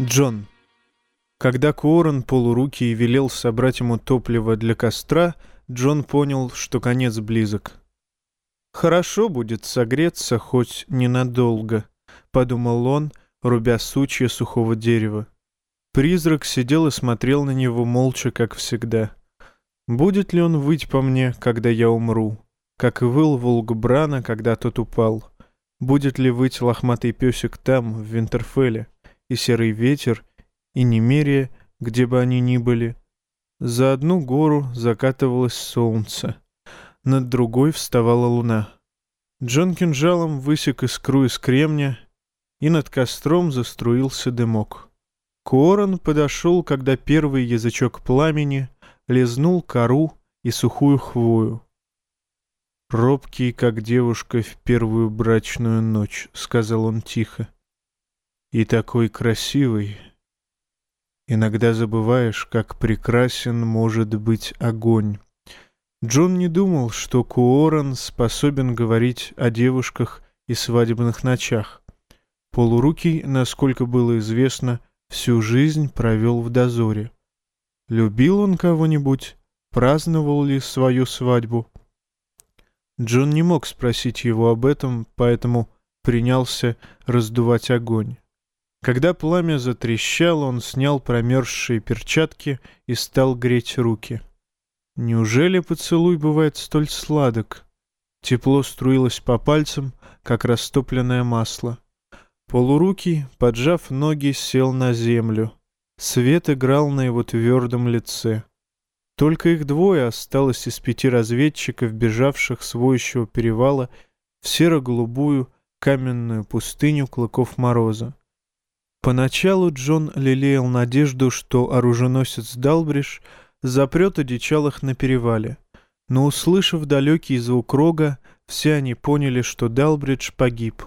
Джон. Когда Куоррен полурукий велел собрать ему топливо для костра, Джон понял, что конец близок. «Хорошо будет согреться хоть ненадолго», — подумал он, рубя сучья сухого дерева. Призрак сидел и смотрел на него молча, как всегда. «Будет ли он выть по мне, когда я умру?» Как и выл волк Брана, когда тот упал. Будет ли выть лохматый песик там, в Винтерфелле? И серый ветер, и немерие, где бы они ни были. За одну гору закатывалось солнце, над другой вставала луна. Джон кинжалом высек искру из кремня, и над костром заструился дымок. Корон подошел, когда первый язычок пламени лизнул кору и сухую хвою. «Робкий, как девушка в первую брачную ночь», — сказал он тихо и такой красивый. Иногда забываешь, как прекрасен может быть огонь. Джон не думал, что Куоран способен говорить о девушках и свадебных ночах. Полурукий, насколько было известно, всю жизнь провел в дозоре. Любил он кого-нибудь? Праздновал ли свою свадьбу? Джон не мог спросить его об этом, поэтому принялся раздувать огонь. Когда пламя затрещало, он снял промерзшие перчатки и стал греть руки. Неужели поцелуй бывает столь сладок? Тепло струилось по пальцам, как растопленное масло. Полурукий, поджав ноги, сел на землю. Свет играл на его твердом лице. Только их двое осталось из пяти разведчиков, бежавших с воющего перевала в серо-голубую каменную пустыню Клыков Мороза. Поначалу Джон лелеял надежду, что оруженосец Далбриш запрет одичалых на перевале. Но, услышав далекий звук рога, все они поняли, что Далбридж погиб.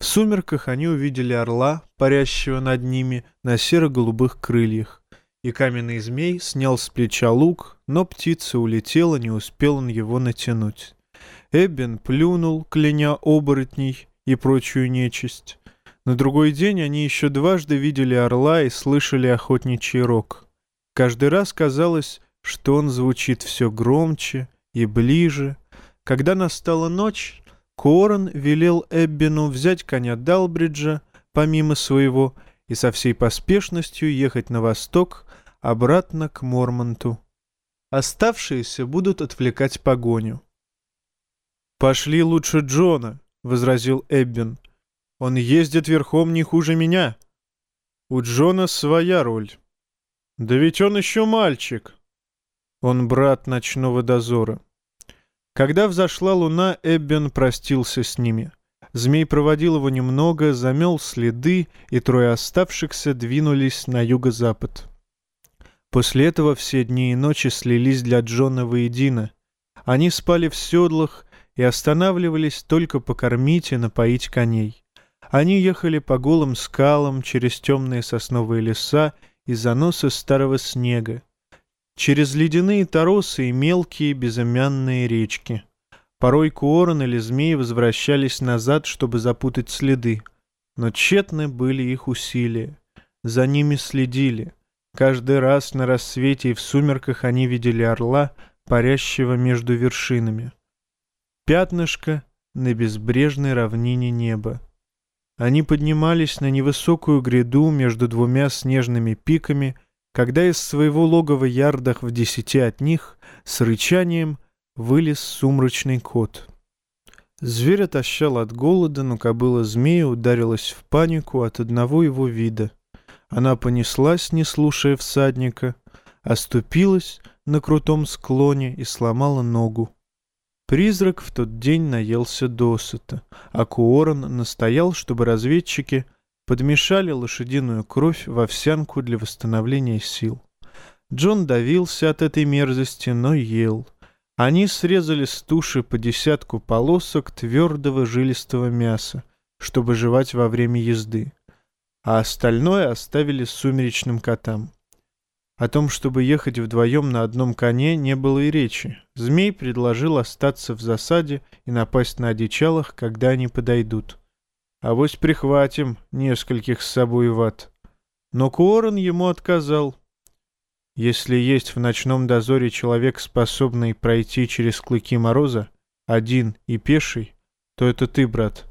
В сумерках они увидели орла, парящего над ними на серо-голубых крыльях. И каменный змей снял с плеча лук, но птица улетела, не успел он его натянуть. Эббин плюнул, кляня оборотней и прочую нечисть. На другой день они еще дважды видели орла и слышали охотничий рог. Каждый раз казалось, что он звучит все громче и ближе. Когда настала ночь, Корн велел Эббину взять коня Далбриджа, помимо своего, и со всей поспешностью ехать на восток, обратно к Мормонту. Оставшиеся будут отвлекать погоню. «Пошли лучше Джона», — возразил Эббин. Он ездит верхом не хуже меня. У Джона своя роль. Да ведь он еще мальчик. Он брат ночного дозора. Когда взошла луна, Эббен простился с ними. Змей проводил его немного, замел следы, и трое оставшихся двинулись на юго-запад. После этого все дни и ночи слились для Джона воедино. Они спали в седлах и останавливались только покормить и напоить коней. Они ехали по голым скалам через темные сосновые леса и заносы старого снега, через ледяные торосы и мелкие безымянные речки. Порой Куорон или змеи возвращались назад, чтобы запутать следы, но тщетны были их усилия. За ними следили. Каждый раз на рассвете и в сумерках они видели орла, парящего между вершинами. Пятнышко на безбрежной равнине неба. Они поднимались на невысокую гряду между двумя снежными пиками, когда из своего логова ярдах в десяти от них с рычанием вылез сумрачный кот. Зверь отощал от голода, но кобыла змея ударилась в панику от одного его вида. Она понеслась, не слушая всадника, оступилась на крутом склоне и сломала ногу. Призрак в тот день наелся досыта, а Куоран настоял, чтобы разведчики подмешали лошадиную кровь в овсянку для восстановления сил. Джон давился от этой мерзости, но ел. Они срезали с туши по десятку полосок твердого жилистого мяса, чтобы жевать во время езды, а остальное оставили сумеречным котам. О том, чтобы ехать вдвоем на одном коне, не было и речи. Змей предложил остаться в засаде и напасть на одичалах, когда они подойдут. «Авось прихватим нескольких с собой в ад». Но Куоррен ему отказал. Если есть в ночном дозоре человек, способный пройти через клыки мороза, один и пеший, то это ты, брат.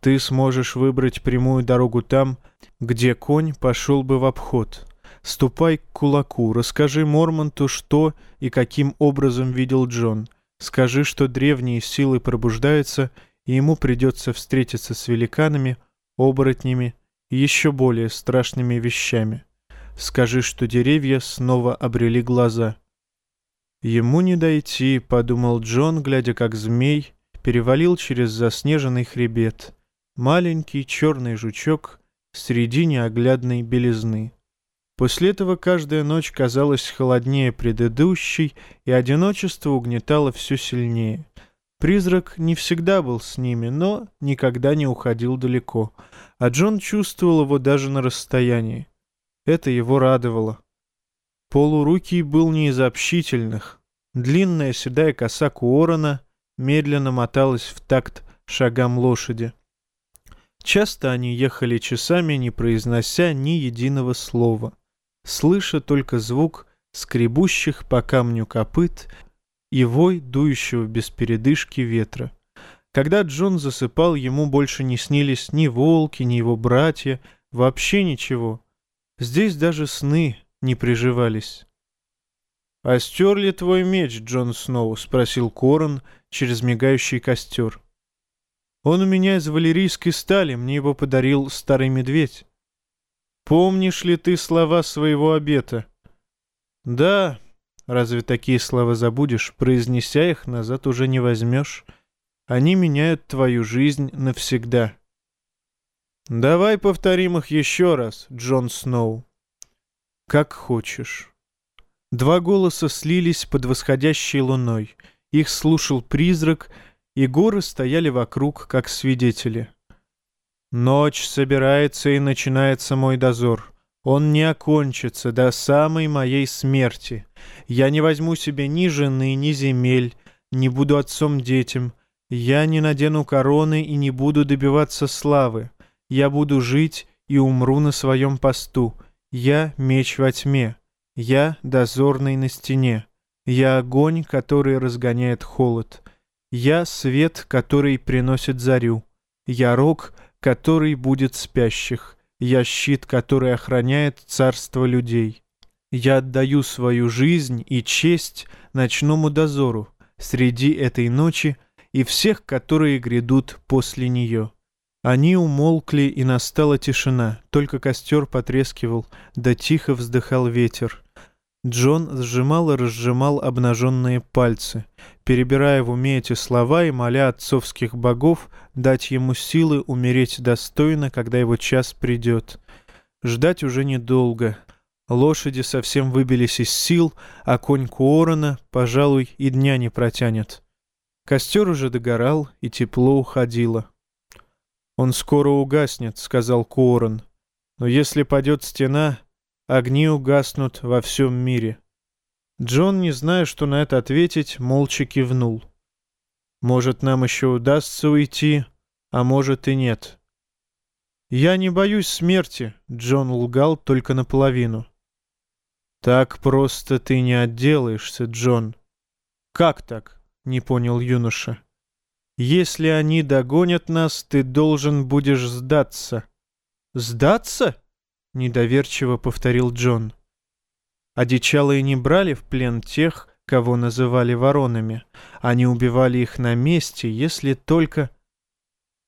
Ты сможешь выбрать прямую дорогу там, где конь пошел бы в обход. Ступай к кулаку, расскажи Мормонту, что и каким образом видел Джон. Скажи, что древние силы пробуждаются, и ему придется встретиться с великанами, оборотнями и еще более страшными вещами. Скажи, что деревья снова обрели глаза. Ему не дойти, подумал Джон, глядя, как змей перевалил через заснеженный хребет. Маленький черный жучок среди неоглядной белизны. После этого каждая ночь казалась холоднее предыдущей, и одиночество угнетало все сильнее. Призрак не всегда был с ними, но никогда не уходил далеко, а Джон чувствовал его даже на расстоянии. Это его радовало. Полурукий был не из общительных. Длинная седая коса Куорона медленно моталась в такт шагам лошади. Часто они ехали часами, не произнося ни единого слова — слыша только звук скребущих по камню копыт и вой дующего без передышки ветра. Когда Джон засыпал, ему больше не снились ни волки, ни его братья, вообще ничего. Здесь даже сны не приживались. «А стер ли твой меч, Джон Сноу?» — спросил Корон через мигающий костер. «Он у меня из валерийской стали, мне его подарил старый медведь». Помнишь ли ты слова своего обета? Да, разве такие слова забудешь? Произнеся их, назад уже не возьмешь. Они меняют твою жизнь навсегда. Давай повторим их еще раз, Джон Сноу. Как хочешь. Два голоса слились под восходящей луной. Их слушал призрак, и горы стояли вокруг, как свидетели. Ночь собирается и начинается мой дозор. Он не окончится до самой моей смерти. Я не возьму себе ни жены, ни земель, не буду отцом детям. Я не надену короны и не буду добиваться славы. Я буду жить и умру на своем посту. Я меч во тьме. Я дозорный на стене. Я огонь, который разгоняет холод. Я свет, который приносит зарю. Я рог, который будет спящих. Я щит, который охраняет царство людей. Я отдаю свою жизнь и честь ночному дозору среди этой ночи и всех, которые грядут после нее. Они умолкли, и настала тишина, только костер потрескивал, да тихо вздыхал ветер. Джон сжимал и разжимал обнаженные пальцы, перебирая в уме эти слова и моля отцовских богов дать ему силы умереть достойно, когда его час придет. Ждать уже недолго. Лошади совсем выбились из сил, а конь Куорона, пожалуй, и дня не протянет. Костер уже догорал, и тепло уходило. «Он скоро угаснет», — сказал Куорон. «Но если падет стена, Огни угаснут во всем мире. Джон, не зная, что на это ответить, молча кивнул. Может, нам еще удастся уйти, а может и нет. Я не боюсь смерти, Джон лгал только наполовину. Так просто ты не отделаешься, Джон. Как так? Не понял юноша. Если они догонят нас, ты должен будешь сдаться. Сдаться? — недоверчиво повторил Джон. Одичалые не брали в плен тех, кого называли воронами. Они убивали их на месте, если только...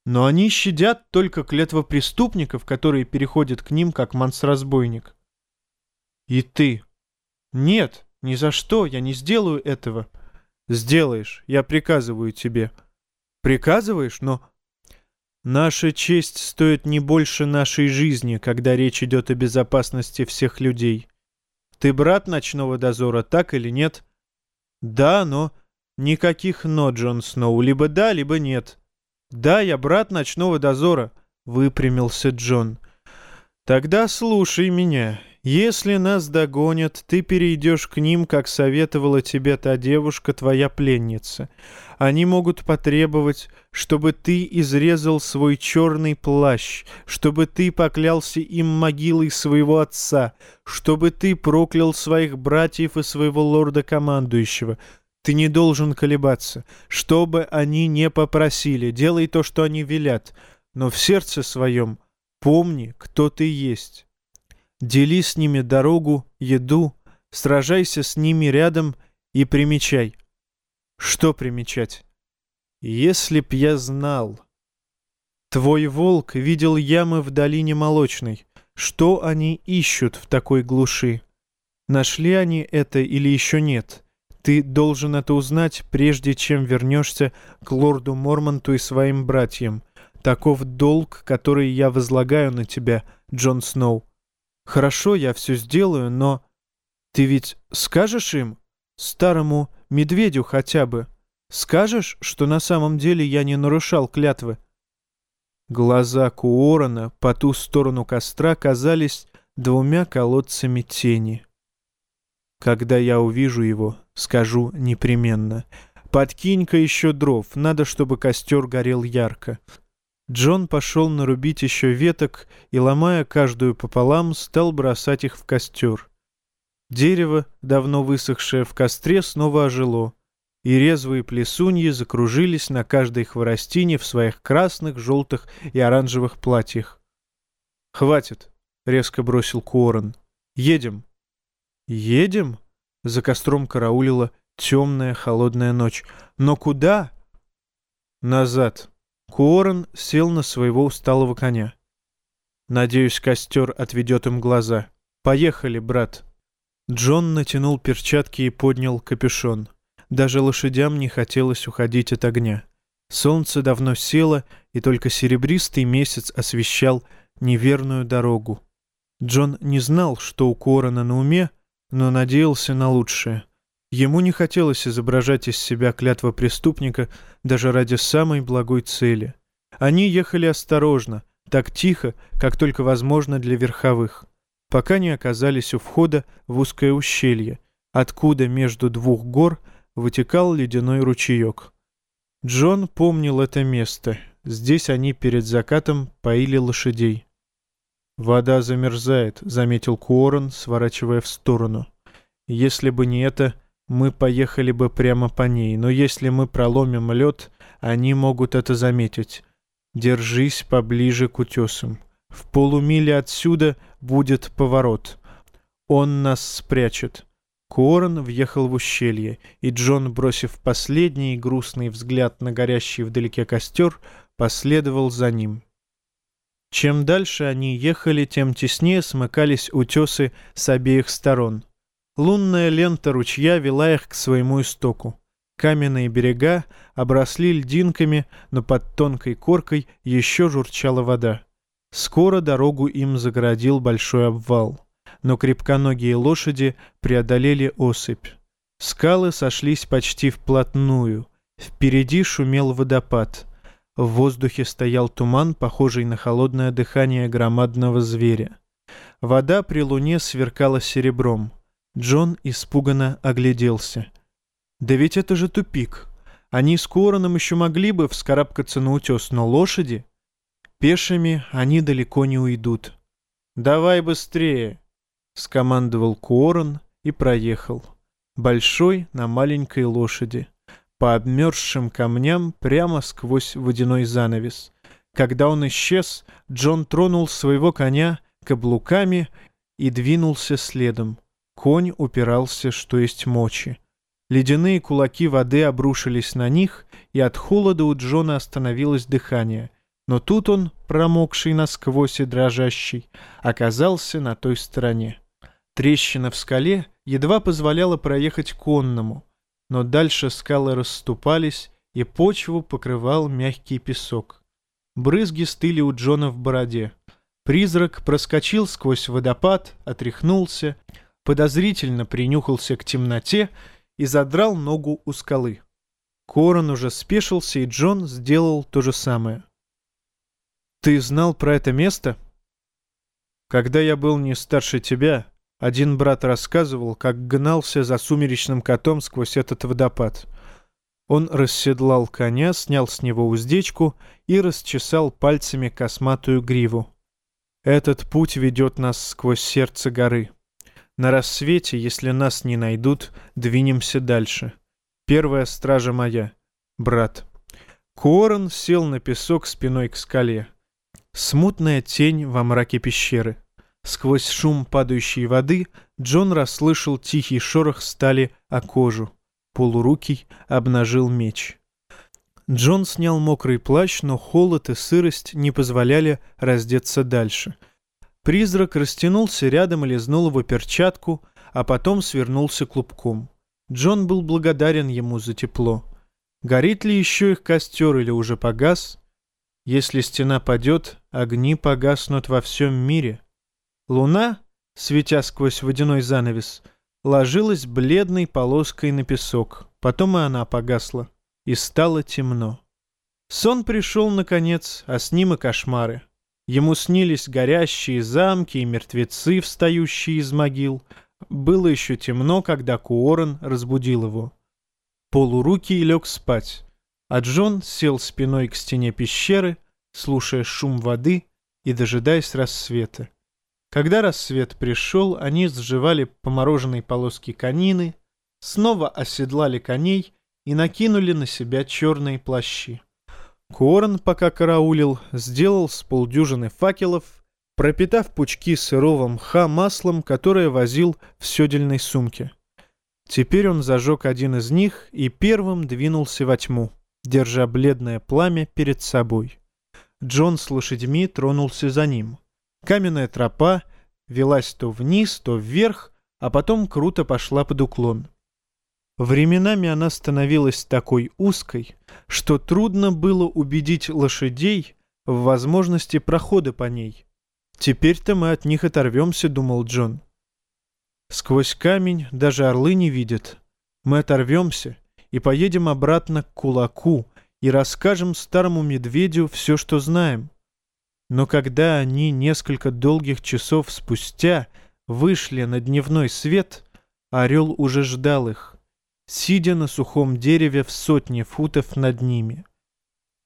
Но они щадят только клетва преступников, которые переходят к ним, как манс-разбойник. И ты? Нет, ни за что, я не сделаю этого. Сделаешь, я приказываю тебе. Приказываешь, но Наша честь стоит не больше нашей жизни, когда речь идет о безопасности всех людей. Ты брат ночного дозора, так или нет? Да, но... Никаких «но», Джон Сноу. Либо да, либо нет. Да, я брат ночного дозора, выпрямился Джон. Тогда слушай меня. Если нас догонят, ты перейдешь к ним, как советовала тебе та девушка, твоя пленница. Они могут потребовать, чтобы ты изрезал свой черный плащ, чтобы ты поклялся им могилой своего отца, чтобы ты проклял своих братьев и своего лорда-командующего. Ты не должен колебаться. Что бы они не попросили, делай то, что они велят, но в сердце своем помни, кто ты есть». Дели с ними дорогу, еду, сражайся с ними рядом и примечай. Что примечать? Если б я знал. Твой волк видел ямы в долине Молочной. Что они ищут в такой глуши? Нашли они это или еще нет? Ты должен это узнать, прежде чем вернешься к лорду Мормонту и своим братьям. Таков долг, который я возлагаю на тебя, Джон Сноу. Хорошо, я все сделаю, но... Ты ведь скажешь им, старому медведю хотя бы, скажешь, что на самом деле я не нарушал клятвы? Глаза Куорона по ту сторону костра казались двумя колодцами тени. Когда я увижу его, скажу непременно. Подкинь-ка еще дров, надо, чтобы костер горел ярко. Джон пошел нарубить еще веток и, ломая каждую пополам, стал бросать их в костер. Дерево, давно высохшее в костре, снова ожило, и резвые плесуньи закружились на каждой хворостине в своих красных, желтых и оранжевых платьях. «Хватит!» — резко бросил Куоррен. «Едем!» «Едем?» — за костром караулила темная холодная ночь. «Но куда?» «Назад!» Куоррен сел на своего усталого коня. «Надеюсь, костер отведет им глаза. Поехали, брат!» Джон натянул перчатки и поднял капюшон. Даже лошадям не хотелось уходить от огня. Солнце давно село, и только серебристый месяц освещал неверную дорогу. Джон не знал, что у Корона на уме, но надеялся на лучшее — Ему не хотелось изображать из себя клятва преступника даже ради самой благой цели. Они ехали осторожно, так тихо, как только возможно для верховых, пока не оказались у входа в узкое ущелье, откуда между двух гор вытекал ледяной ручеек. Джон помнил это место. Здесь они перед закатом поили лошадей. «Вода замерзает», — заметил Куоррен, сворачивая в сторону. «Если бы не это...» мы поехали бы прямо по ней, но если мы проломим лед, они могут это заметить. Держись поближе к утесам. В полумиле отсюда будет поворот. Он нас спрячет. Корн въехал в ущелье, и Джон, бросив последний грустный взгляд на горящий вдалеке костер, последовал за ним. Чем дальше они ехали, тем теснее смыкались утесы с обеих сторон. Лунная лента ручья вела их к своему истоку. Каменные берега обросли льдинками, но под тонкой коркой еще журчала вода. Скоро дорогу им загородил большой обвал. Но крепконогие лошади преодолели осыпь. Скалы сошлись почти вплотную. Впереди шумел водопад. В воздухе стоял туман, похожий на холодное дыхание громадного зверя. Вода при луне сверкала серебром. Джон испуганно огляделся. «Да ведь это же тупик. Они с Куороном еще могли бы вскарабкаться на утес, но лошади...» «Пешими они далеко не уйдут». «Давай быстрее!» — скомандовал Куорон и проехал. Большой на маленькой лошади. По обмерзшим камням прямо сквозь водяной занавес. Когда он исчез, Джон тронул своего коня каблуками и двинулся следом. Конь упирался, что есть мочи. Ледяные кулаки воды обрушились на них, и от холода у Джона остановилось дыхание. Но тут он, промокший насквозь и дрожащий, оказался на той стороне. Трещина в скале едва позволяла проехать конному, но дальше скалы расступались, и почву покрывал мягкий песок. Брызги стыли у Джона в бороде. Призрак проскочил сквозь водопад, отряхнулся, подозрительно принюхался к темноте и задрал ногу у скалы. Корон уже спешился, и Джон сделал то же самое. «Ты знал про это место?» «Когда я был не старше тебя, Один брат рассказывал, как гнался за сумеречным котом сквозь этот водопад. Он расседлал коня, снял с него уздечку и расчесал пальцами косматую гриву. Этот путь ведет нас сквозь сердце горы. На рассвете, если нас не найдут, двинемся дальше. Первая стража моя. Брат. Корон сел на песок спиной к скале. Смутная тень во мраке пещеры. Сквозь шум падающей воды Джон расслышал тихий шорох стали о кожу. Полурукий обнажил меч. Джон снял мокрый плащ, но холод и сырость не позволяли раздеться дальше. Призрак растянулся рядом и лизнул его перчатку, а потом свернулся клубком. Джон был благодарен ему за тепло. Горит ли еще их костер или уже погас? Если стена падет, огни погаснут во всем мире — Луна, светя сквозь водяной занавес, ложилась бледной полоской на песок. Потом и она погасла, и стало темно. Сон пришел, наконец, а с ним и кошмары. Ему снились горящие замки и мертвецы, встающие из могил. Было еще темно, когда Куорен разбудил его. Полурукий лег спать, а Джон сел спиной к стене пещеры, слушая шум воды и дожидаясь рассвета. Когда рассвет пришел, они сживали помороженные полоски конины, снова оседлали коней и накинули на себя черные плащи. Корн, пока караулил, сделал с полдюжины факелов, пропитав пучки сырого мха маслом, которое возил в седельной сумке. Теперь он зажег один из них и первым двинулся во тьму, держа бледное пламя перед собой. Джон с лошадьми тронулся за ним — Каменная тропа велась то вниз, то вверх, а потом круто пошла под уклон. Временами она становилась такой узкой, что трудно было убедить лошадей в возможности прохода по ней. «Теперь-то мы от них оторвемся», — думал Джон. «Сквозь камень даже орлы не видят. Мы оторвемся и поедем обратно к кулаку и расскажем старому медведю все, что знаем. Но когда они несколько долгих часов спустя вышли на дневной свет, орел уже ждал их, сидя на сухом дереве в сотне футов над ними.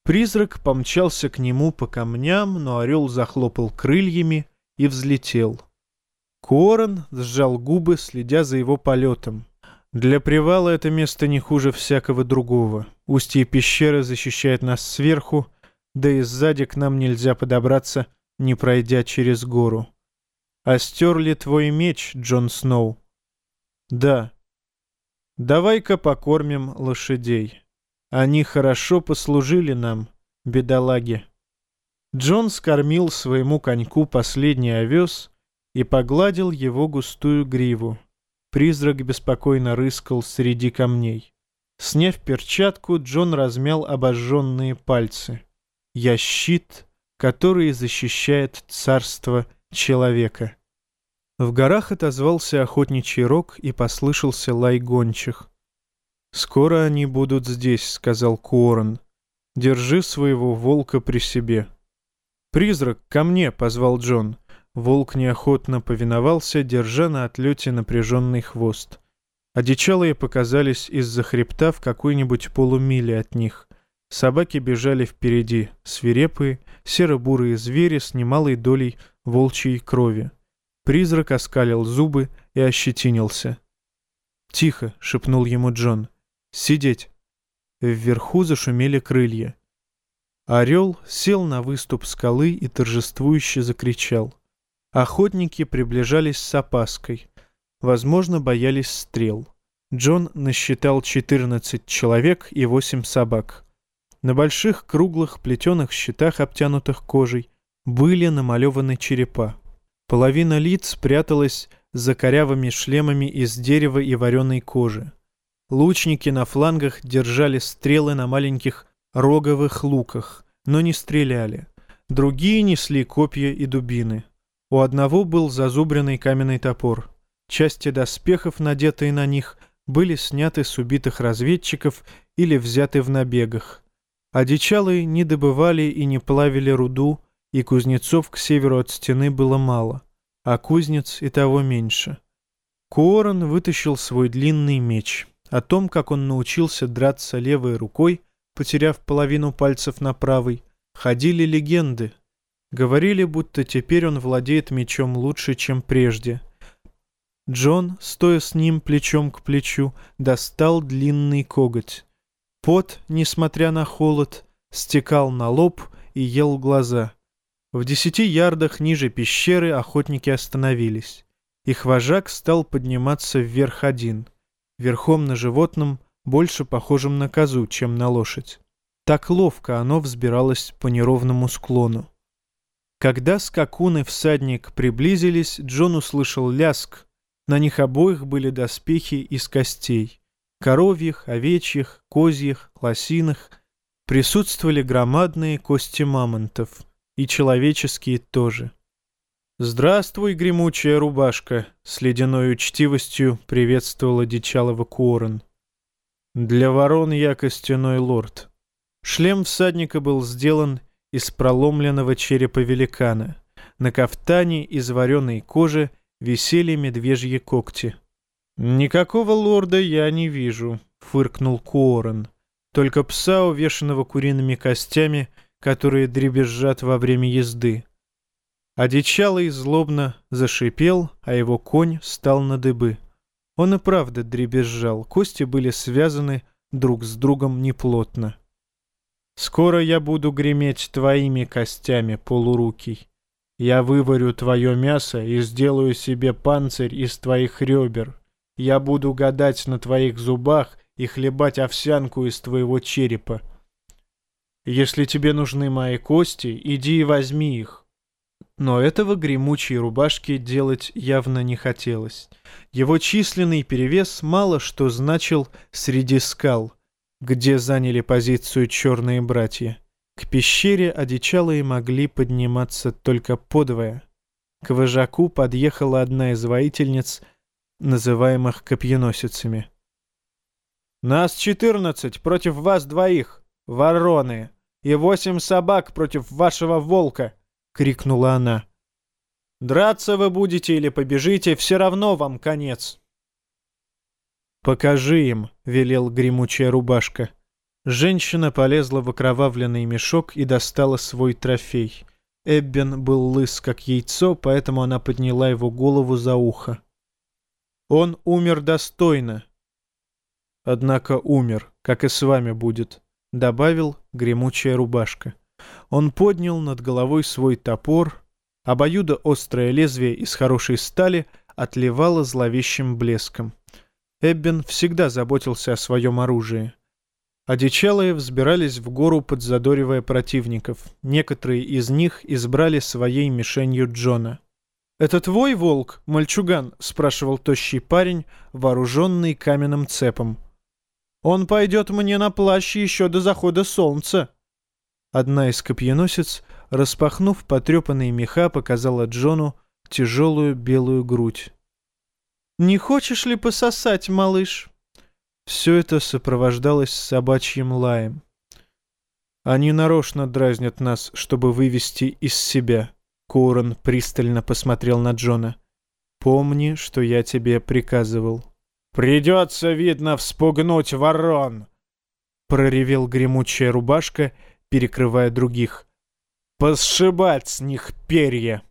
Призрак помчался к нему по камням, но орел захлопал крыльями и взлетел. Корон сжал губы, следя за его полетом. Для привала это место не хуже всякого другого. Устье пещеры защищает нас сверху, да и сзади к нам нельзя подобраться, не пройдя через гору. А стер ли твой меч, Джон Сноу? Да. Давай-ка покормим лошадей. Они хорошо послужили нам, бедолаги. Джон скормил своему коньку последний овес и погладил его густую гриву. Призрак беспокойно рыскал среди камней. Сняв перчатку, Джон размял обожженные пальцы. Я щит, который защищает царство человека. В горах отозвался охотничий рог и послышался лай гончих. «Скоро они будут здесь», — сказал Куорн. «Держи своего волка при себе». «Призрак, ко мне!» — позвал Джон. Волк неохотно повиновался, держа на отлете напряженный хвост. Одичалые показались из-за хребта в какой-нибудь полумиле от них. Собаки бежали впереди, свирепые, серо-бурые звери с немалой долей волчьей крови. Призрак оскалил зубы и ощетинился. «Тихо!» — шепнул ему Джон. «Сидеть!» Вверху зашумели крылья. Орел сел на выступ скалы и торжествующе закричал. Охотники приближались с опаской. Возможно, боялись стрел. Джон насчитал 14 человек и 8 собак. На больших круглых плетеных щитах, обтянутых кожей, были намалеваны черепа. Половина лиц пряталась за корявыми шлемами из дерева и вареной кожи. Лучники на флангах держали стрелы на маленьких роговых луках, но не стреляли. Другие несли копья и дубины. У одного был зазубренный каменный топор. Части доспехов, надетые на них, были сняты с убитых разведчиков или взяты в набегах. Одичалые не добывали и не плавили руду, и кузнецов к северу от стены было мало. а кузнец и того меньше. Куорон вытащил свой длинный меч. О том, как он научился драться левой рукой, потеряв половину пальцев на правой, ходили легенды. Говорили, будто теперь он владеет мечом лучше, чем прежде. Джон, стоя с ним плечом к плечу, достал длинный коготь. Пот, несмотря на холод, стекал на лоб и ел глаза. В десяти ярдах ниже пещеры охотники остановились. Их вожак стал подниматься вверх один, верхом на животном, больше похожем на козу, чем на лошадь. Так ловко оно взбиралось по неровному склону. Когда скакун и всадник приблизились, Джон услышал ляск. На них обоих были доспехи из костей. Коровьих, овечьих, козьих, лосиных. Присутствовали громадные кости мамонтов. И человеческие тоже. «Здравствуй, гремучая рубашка!» — с ледяной учтивостью приветствовала Дичалова Куоррен. «Для ворон я костяной лорд». Шлем всадника был сделан из проломленного черепа великана. На кафтане из вареной кожи висели медвежьи когти. «Никакого лорда я не вижу», — фыркнул Куоррен. «Только пса, увешанного куриными костями, которые дребезжат во время езды». Одичалый злобно зашипел, а его конь стал на дыбы. Он и правда дребезжал, кости были связаны друг с другом неплотно. «Скоро я буду греметь твоими костями, полурукий. Я выварю твое мясо и сделаю себе панцирь из твоих ребер. Я буду гадать на твоих зубах и хлебать овсянку из твоего черепа. Если тебе нужны мои кости, иди и возьми их. Но этого гремучей рубашки делать явно не хотелось. Его численный перевес мало что значил среди скал, где заняли позицию черные братья. К пещере одичалые могли подниматься только подвое. К вожаку подъехала одна из воительниц, называемых копьеносицами. «Нас четырнадцать против вас двоих, вороны, и восемь собак против вашего волка!» — крикнула она. «Драться вы будете или побежите, все равно вам конец». «Покажи им», — велел гремучая рубашка. Женщина полезла в окровавленный мешок и достала свой трофей. Эббен был лыс, как яйцо, поэтому она подняла его голову за ухо. «Он умер достойно». «Однако умер, как и с вами будет», — добавил гремучая рубашка. Он поднял над головой свой топор, обоюдо острое лезвие из хорошей стали отливало зловещим блеском. Эббин всегда заботился о своем оружии. Одичалые взбирались в гору, подзадоривая противников. Некоторые из них избрали своей мишенью Джона. «Это твой волк, мальчуган?» — спрашивал тощий парень, вооруженный каменным цепом. «Он пойдет мне на плащ еще до захода солнца». Одна из копьеносец, распахнув потрепанные меха, показала Джону тяжелую белую грудь. «Не хочешь ли пососать, малыш?» Все это сопровождалось собачьим лаем. «Они нарочно дразнят нас, чтобы вывести из себя», — Коурон пристально посмотрел на Джона. «Помни, что я тебе приказывал». «Придется, видно, вспугнуть ворон!» — проревел гремучая рубашка — перекрывая других. «Посшибать с них перья!»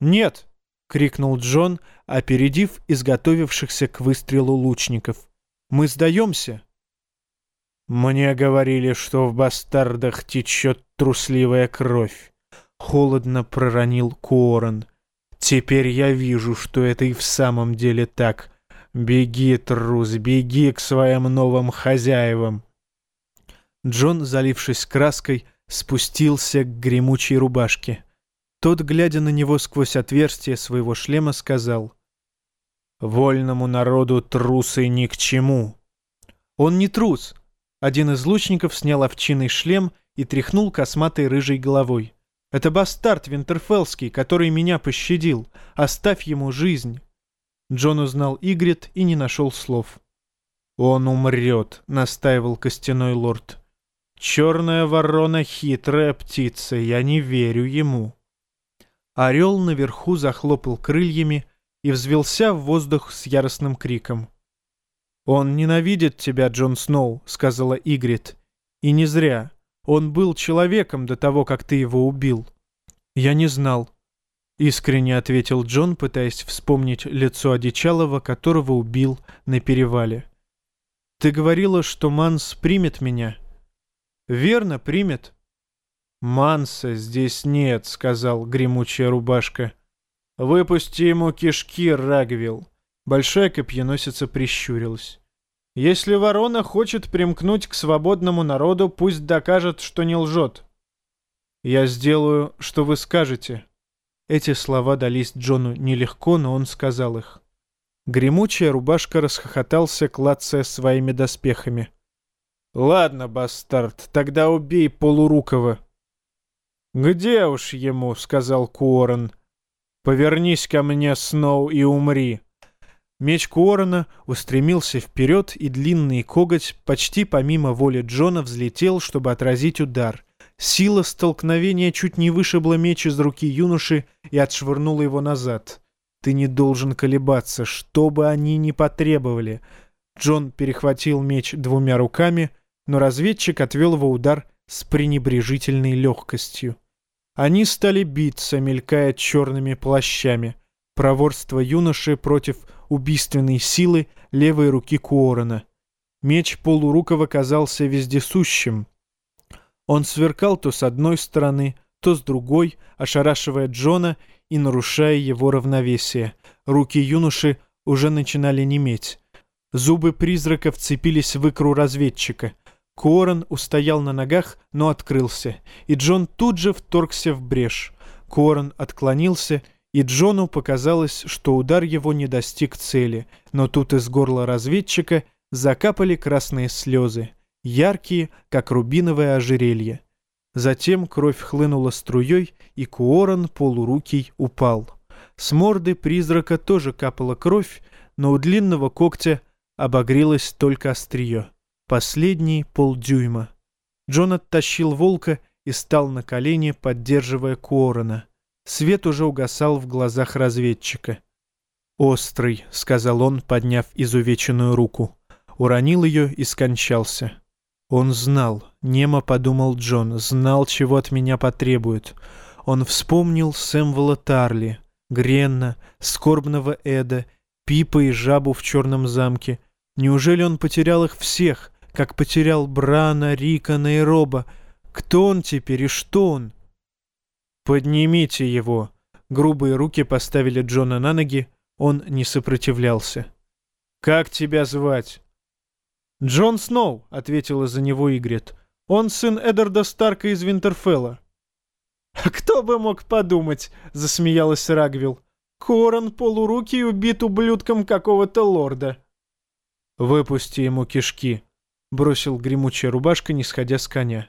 «Нет!» — крикнул Джон, опередив изготовившихся к выстрелу лучников. «Мы сдаемся!» «Мне говорили, что в бастардах течет трусливая кровь», — холодно проронил Куоррен. «Теперь я вижу, что это и в самом деле так. Беги, трус, беги к своим новым хозяевам!» Джон, залившись краской, спустился к гремучей рубашке. Тот, глядя на него сквозь отверстие своего шлема, сказал «Вольному народу трусы ни к чему». «Он не трус!» Один из лучников снял овчиный шлем и тряхнул косматой рыжей головой. «Это бастард Винтерфеллский, который меня пощадил. Оставь ему жизнь!» Джон узнал Игрит и не нашел слов. «Он умрет», — настаивал костяной лорд. Черная ворона — хитрая птица, я не верю ему. Орел наверху захлопал крыльями и взвелся в воздух с яростным криком. «Он ненавидит тебя, Джон Сноу», — сказала Игрит. «И не зря. Он был человеком до того, как ты его убил». «Я не знал», — искренне ответил Джон, пытаясь вспомнить лицо одичалого, которого убил на перевале. «Ты говорила, что Манс примет меня?» «Верно, примет», «Манса здесь нет», — сказал гремучая рубашка. «Выпусти ему кишки, Рагвилл». Большая копьеносица прищурилась. «Если ворона хочет примкнуть к свободному народу, пусть докажет, что не лжет». «Я сделаю, что вы скажете». Эти слова дались Джону нелегко, но он сказал их. Гремучая рубашка расхохотался, клацая своими доспехами. «Ладно, бастард, тогда убей полурукого». «Где уж ему?» — сказал Куоррен. «Повернись ко мне, Сноу, и умри». Меч Куоррена устремился вперед, и длинный коготь почти помимо воли Джона взлетел, чтобы отразить удар. Сила столкновения чуть не вышибла меч из руки юноши и отшвырнула его назад. «Ты не должен колебаться, что бы они ни потребовали». Джон перехватил меч двумя руками, но разведчик отвел его удар с пренебрежительной легкостью. Они стали биться, мелькая черными плащами. Проворство юноши против убийственной силы левой руки Куорона. Меч полурукова казался вездесущим. Он сверкал то с одной стороны, то с другой, ошарашивая Джона и нарушая его равновесие. Руки юноши уже начинали неметь. Зубы призрака вцепились в икру разведчика. Корон устоял на ногах, но открылся, и Джон тут же вторгся в брешь. Корон отклонился, и Джону показалось, что удар его не достиг цели, но тут из горла разведчика закапали красные слезы, яркие, как рубиновое ожерелье. Затем кровь хлынула струей, и Куоран полурукий упал. С морды призрака тоже капала кровь, но у длинного когтя обогрелось только острие последний полдюйма. Джон оттащил волка и стал на колени, поддерживая Куорона. Свет уже угасал в глазах разведчика. «Острый», — сказал он, подняв изувеченную руку. Уронил ее и скончался. Он знал, немо подумал Джон, знал, чего от меня потребует. Он вспомнил Сэмвола Тарли, Гренна, скорбного Эда, Пипа и Жабу в черном замке. Неужели он потерял их всех, как потерял Брана, Рикона и Роба. Кто он теперь и что он? «Поднимите его!» Грубые руки поставили Джона на ноги, он не сопротивлялся. «Как тебя звать?» «Джон Сноу», — ответила за него Игрит. «Он сын Эдарда Старка из Винтерфелла». «А кто бы мог подумать?» — засмеялась Рагвилл. «Корон полурукий убит ублюдком какого-то лорда». «Выпусти ему кишки», — бросил гремучая рубашка, не сходя с коня.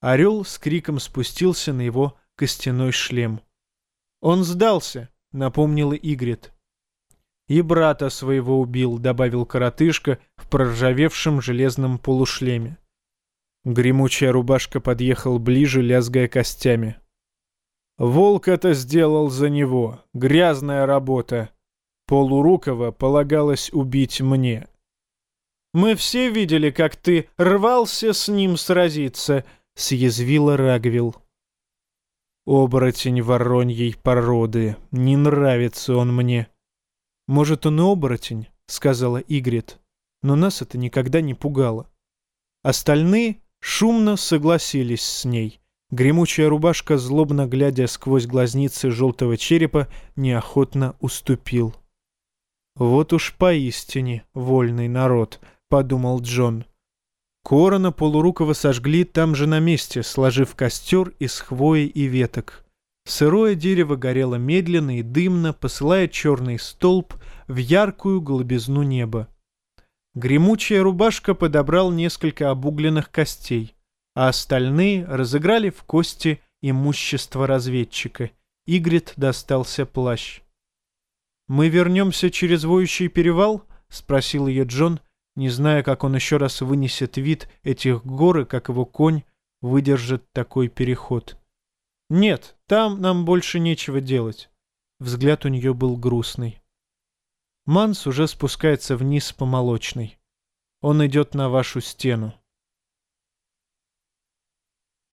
Орел с криком спустился на его костяной шлем. «Он сдался», — напомнила Игрит. «И брата своего убил», — добавил коротышка в проржавевшем железном полушлеме. Гремучая рубашка подъехал ближе, лязгая костями. «Волк это сделал за него. Грязная работа. Полурукова полагалось убить мне». Мы все видели, как ты рвался с ним сразиться», — съязвила Рагвил. «Оборотень вороньей породы. Не нравится он мне». «Может, он и оборотень», — сказала Игрит. «Но нас это никогда не пугало». Остальные шумно согласились с ней. Гремучая рубашка, злобно глядя сквозь глазницы желтого черепа, неохотно уступил. «Вот уж поистине вольный народ», подумал Джон. Корона полурукого сожгли там же на месте, сложив костер из хвои и веток. Сырое дерево горело медленно и дымно, посылая черный столб в яркую голубизну неба. Гремучая рубашка подобрал несколько обугленных костей, а остальные разыграли в кости имущество разведчика. Игрит достался плащ. «Мы вернемся через воющий перевал?» — спросил ее Джон, не зная, как он еще раз вынесет вид этих гор и как его конь выдержит такой переход. «Нет, там нам больше нечего делать». Взгляд у нее был грустный. Манс уже спускается вниз по молочной. Он идет на вашу стену.